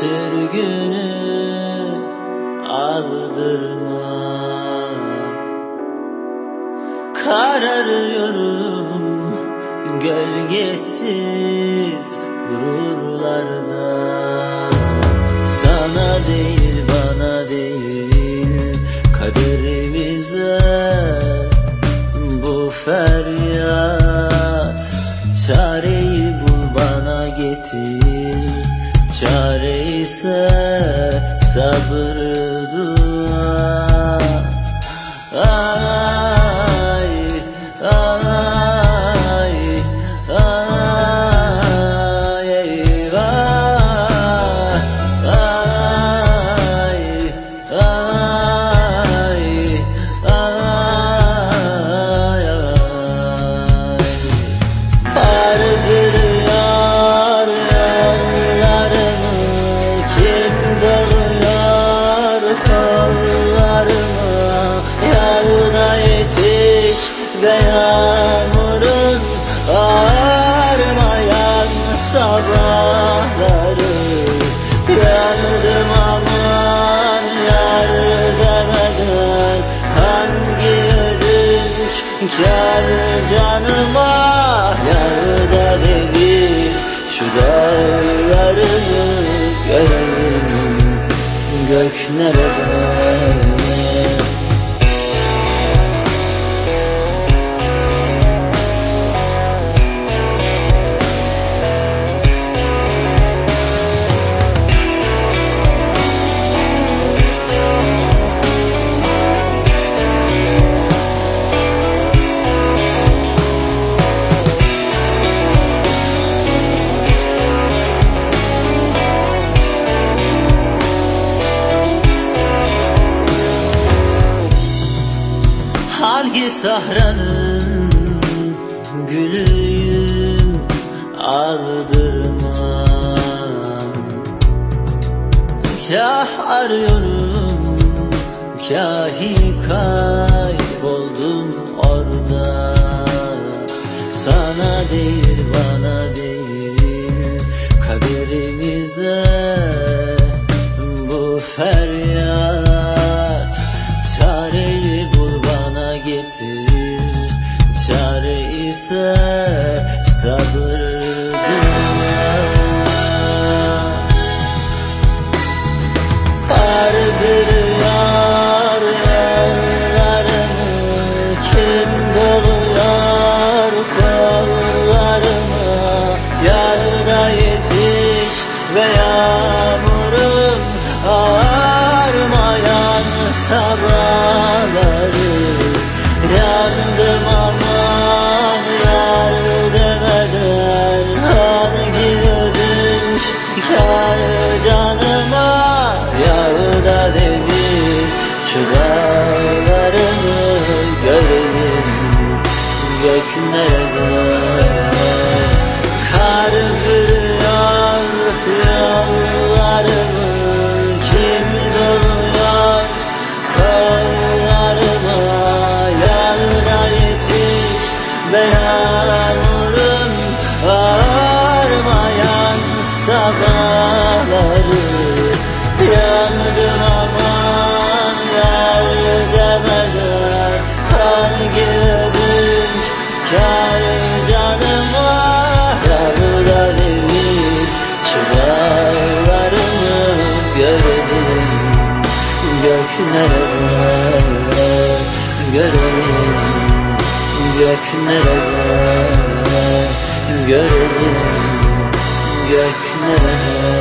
Sürgünü aldırma. Kararıyorum gölgesiz gururlarda Sana değil İse sabahları Yandım aman yar demeden Hangi ödünç kar canıma Yarda devir şu dağlarını görelim Gök nerede sahranın gülüyüm aldırmam Kah arıyorum kahi kayboldum orada. Sana değil ise sabır dua Vardır yar yollarımı Kim doluyor kollarımı Yarda yetiş ve görelim Gök nerede? Görelim Gök nerede